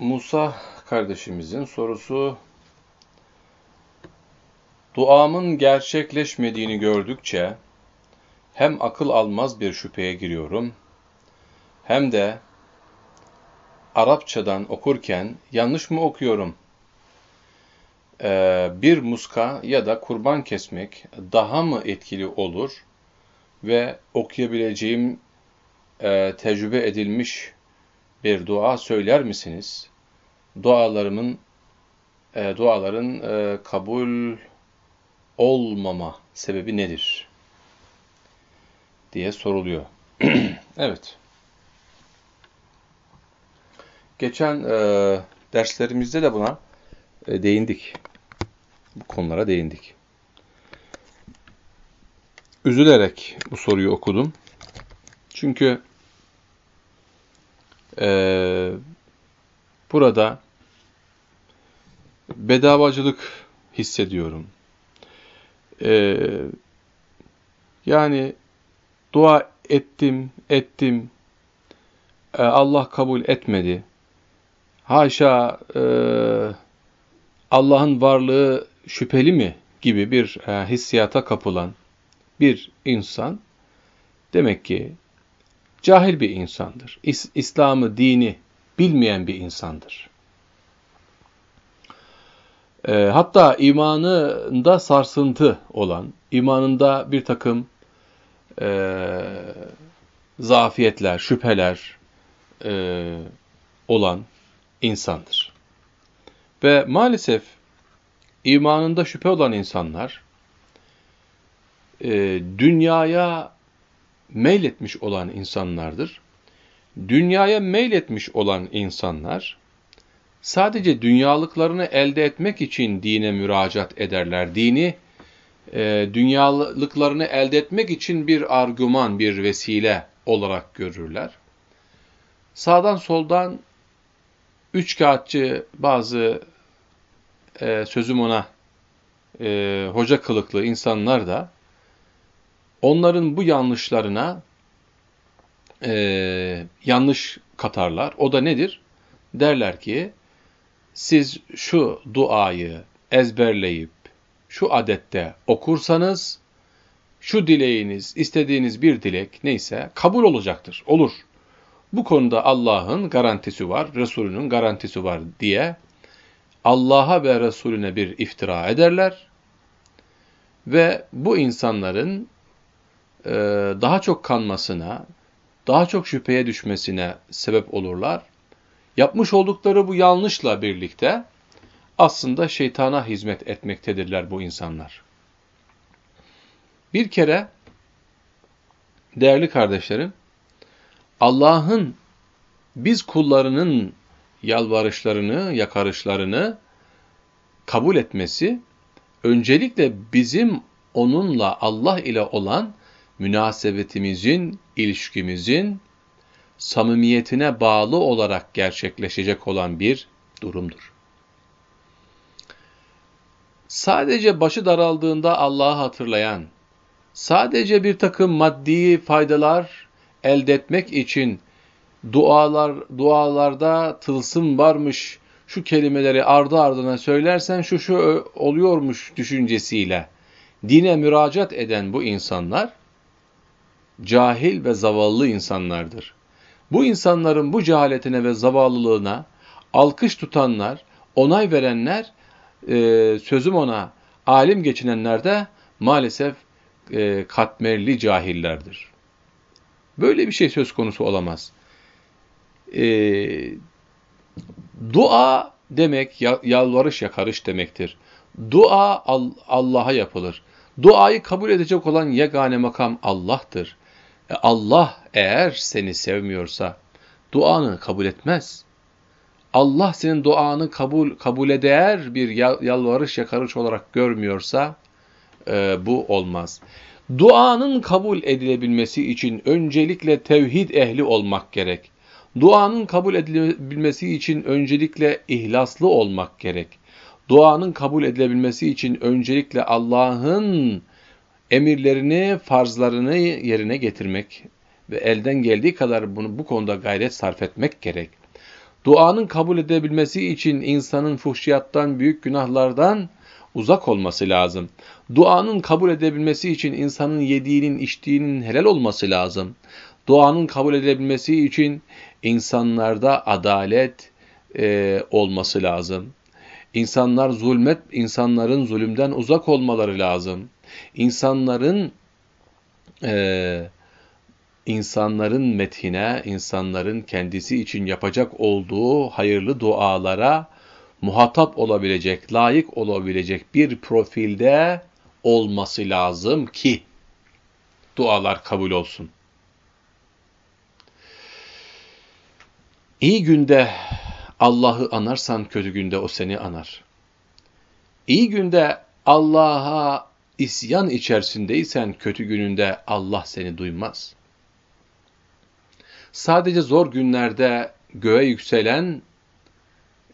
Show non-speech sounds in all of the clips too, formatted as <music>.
Musa kardeşimizin sorusu Duamın gerçekleşmediğini gördükçe hem akıl almaz bir şüpheye giriyorum hem de Arapçadan okurken yanlış mı okuyorum? Ee, bir muska ya da kurban kesmek daha mı etkili olur ve okuyabileceğim e, tecrübe edilmiş bir dua söyler misiniz? Dualarımın e, duaların e, kabul olmama sebebi nedir? diye soruluyor. <clears throat> evet. Geçen e, derslerimizde de buna e, değindik. Bu konulara değindik. Üzülerek bu soruyu okudum. Çünkü e, burada bedavacılık hissediyorum. E, yani dua ettim, ettim, e, Allah kabul etmedi. Haşa e, Allah'ın varlığı şüpheli mi gibi bir e, hissiyata kapılan bir insan demek ki cahil bir insandır. İs İslam'ı, dini bilmeyen bir insandır. E, hatta imanında sarsıntı olan, imanında bir takım e, zafiyetler, şüpheler e, olan insandır. Ve maalesef imanında şüphe olan insanlar, e, dünyaya meyletmiş olan insanlardır. Dünyaya meyletmiş olan insanlar, sadece dünyalıklarını elde etmek için dine müracaat ederler. Dini, e, dünyalıklarını elde etmek için bir argüman, bir vesile olarak görürler. Sağdan soldan üç kağıtçı bazı e, sözüm ona e, hoca kılıklı insanlar da onların bu yanlışlarına e, yanlış katarlar. O da nedir? Derler ki siz şu duayı ezberleyip şu adette okursanız şu dileğiniz, istediğiniz bir dilek neyse kabul olacaktır, olur. Bu konuda Allah'ın garantisi var, Resulünün garantisi var diye Allah'a ve Resulüne bir iftira ederler ve bu insanların e, daha çok kanmasına, daha çok şüpheye düşmesine sebep olurlar. Yapmış oldukları bu yanlışla birlikte aslında şeytana hizmet etmektedirler bu insanlar. Bir kere değerli kardeşlerim, Allah'ın biz kullarının yalvarışlarını, yakarışlarını kabul etmesi, öncelikle bizim onunla, Allah ile olan münasebetimizin, ilişkimizin samimiyetine bağlı olarak gerçekleşecek olan bir durumdur. Sadece başı daraldığında Allah'ı hatırlayan, sadece bir takım maddi faydalar elde etmek için dualar dualarda tılsım varmış, şu kelimeleri ardı ardına söylersen şu şu oluyormuş düşüncesiyle dine müracaat eden bu insanlar cahil ve zavallı insanlardır. Bu insanların bu cehaletine ve zavallılığına alkış tutanlar, onay verenler, e, sözüm ona alim geçinenler de maalesef e, katmerli cahillerdir. Böyle bir şey söz konusu olamaz. E, dua demek yalvarış yakarış demektir. Dua Allah'a yapılır. Duayı kabul edecek olan yegane makam Allah'tır. E Allah eğer seni sevmiyorsa duanı kabul etmez. Allah senin duanı kabul kabule değer bir yalvarış yakarış olarak görmüyorsa e, bu olmaz. Duanın kabul edilebilmesi için öncelikle tevhid ehli olmak gerek. Duanın kabul edilebilmesi için öncelikle ihlaslı olmak gerek. Duanın kabul edilebilmesi için öncelikle Allah'ın emirlerini, farzlarını yerine getirmek ve elden geldiği kadar bunu bu konuda gayret sarf etmek gerek. Duanın kabul edebilmesi için insanın fuhşiyattan, büyük günahlardan uzak olması lazım. Duanın kabul edebilmesi için insanın yediğinin, içtiğinin helal olması lazım. Duanın kabul edebilmesi için insanlarda adalet e, olması lazım. İnsanlar zulmet, insanların zulümden uzak olmaları lazım. İnsanların e, insanların methine, insanların kendisi için yapacak olduğu hayırlı dualara muhatap olabilecek, layık olabilecek bir profilde olması lazım ki dualar kabul olsun. İyi günde Allah'ı anarsan kötü günde o seni anar. İyi günde Allah'a isyan içerisindeysen kötü gününde Allah seni duymaz. Sadece zor günlerde göğe yükselen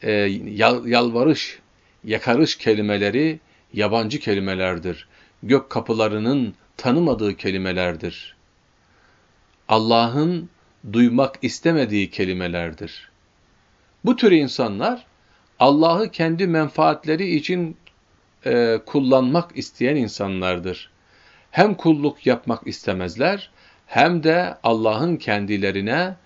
e, yal, yalvarış, yakarış kelimeleri yabancı kelimelerdir. Gök kapılarının tanımadığı kelimelerdir. Allah'ın duymak istemediği kelimelerdir. Bu tür insanlar Allah'ı kendi menfaatleri için e, kullanmak isteyen insanlardır. Hem kulluk yapmak istemezler hem de Allah'ın kendilerine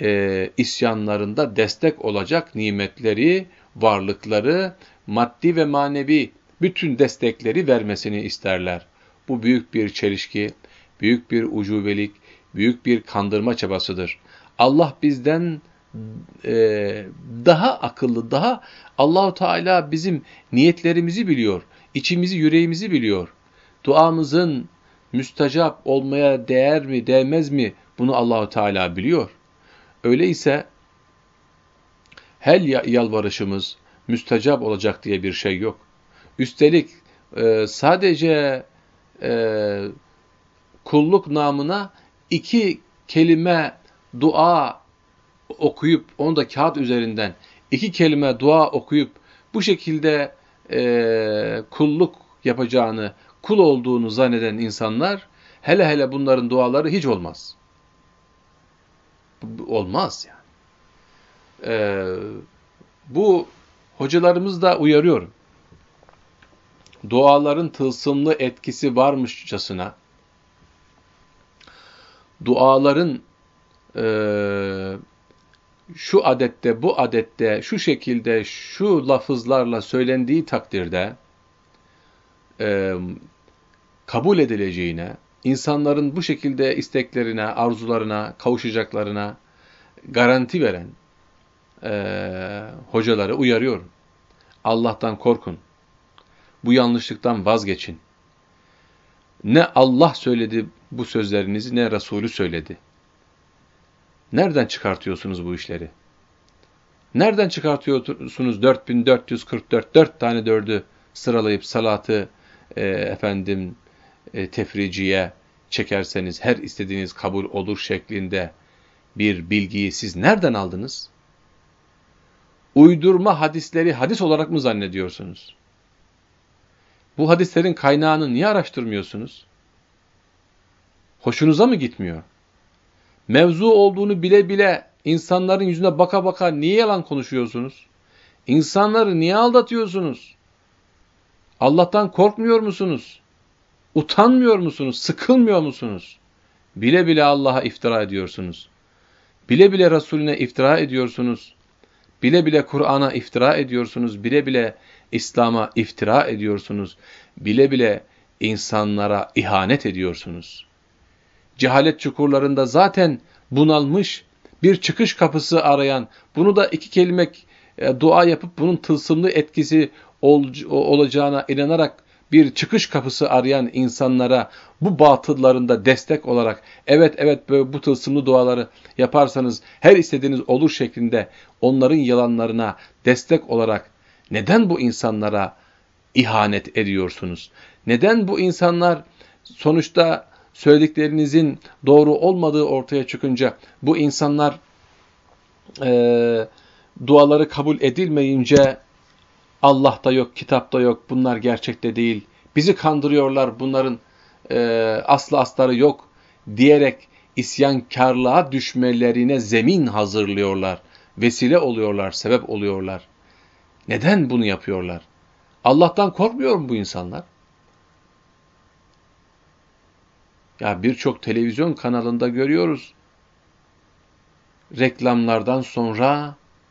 e, isyanlarında destek olacak nimetleri, varlıkları, maddi ve manevi bütün destekleri vermesini isterler. Bu büyük bir çelişki, büyük bir ucubelik, büyük bir kandırma çabasıdır. Allah bizden e, daha akıllı, daha Allahu Teala bizim niyetlerimizi biliyor, içimizi, yüreğimizi biliyor. Duamızın müstecap olmaya değer mi, değmez mi bunu Allahu Teala biliyor. Öyleyse her yalvarışımız müstecap olacak diye bir şey yok. Üstelik e, sadece e, kulluk namına iki kelime dua okuyup onu da kağıt üzerinden iki kelime dua okuyup bu şekilde e, kulluk yapacağını, kul olduğunu zanneden insanlar hele hele bunların duaları hiç olmaz. Olmaz yani. Ee, bu hocalarımız da uyarıyor. Duaların tılsımlı etkisi varmışçasına duaların e, şu adette, bu adette, şu şekilde, şu lafızlarla söylendiği takdirde e, kabul edileceğine, insanların bu şekilde isteklerine, arzularına, kavuşacaklarına garanti veren e, hocaları uyarıyorum. Allah'tan korkun. Bu yanlışlıktan vazgeçin. Ne Allah söyledi bu sözlerinizi ne Resulü söyledi. Nereden çıkartıyorsunuz bu işleri? Nereden çıkartıyorsunuz 4444 dört tane dördü sıralayıp salatı e, efendim e, tefriciye çekerseniz her istediğiniz kabul olur şeklinde bir bilgiyi siz nereden aldınız? Uydurma hadisleri hadis olarak mı zannediyorsunuz? Bu hadislerin kaynağını niye araştırmıyorsunuz? Hoşunuza mı gitmiyor? Mevzu olduğunu bile bile insanların yüzüne baka baka niye yalan konuşuyorsunuz? İnsanları niye aldatıyorsunuz? Allah'tan korkmuyor musunuz? Utanmıyor musunuz? Sıkılmıyor musunuz? Bile bile Allah'a iftira ediyorsunuz. Bile bile Resulüne iftira ediyorsunuz. Bile bile Kur'an'a iftira ediyorsunuz. Bile bile İslam'a iftira ediyorsunuz. Bile bile insanlara ihanet ediyorsunuz. Cehalet çukurlarında zaten bunalmış, bir çıkış kapısı arayan, bunu da iki kelime e, dua yapıp bunun tılsımlı etkisi ol, olacağına inanarak bir çıkış kapısı arayan insanlara bu batıllarında destek olarak evet evet böyle bu tılsımlı duaları yaparsanız her istediğiniz olur şeklinde onların yalanlarına destek olarak neden bu insanlara ihanet ediyorsunuz? Neden bu insanlar sonuçta söylediklerinizin doğru olmadığı ortaya çıkınca bu insanlar e, duaları kabul edilmeyince Allah'ta yok, kitapta yok, bunlar gerçekte değil, bizi kandırıyorlar, bunların e, aslı astarı yok diyerek isyankarlığa düşmelerine zemin hazırlıyorlar. vesile oluyorlar, sebep oluyorlar. Neden bunu yapıyorlar? Allah'tan korkmuyor mu bu insanlar? Ya birçok televizyon kanalında görüyoruz. Reklamlardan sonra